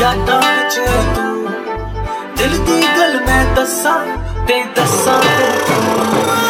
यादां विच तू। दिल की गल मैं दसा ते दस्सां हर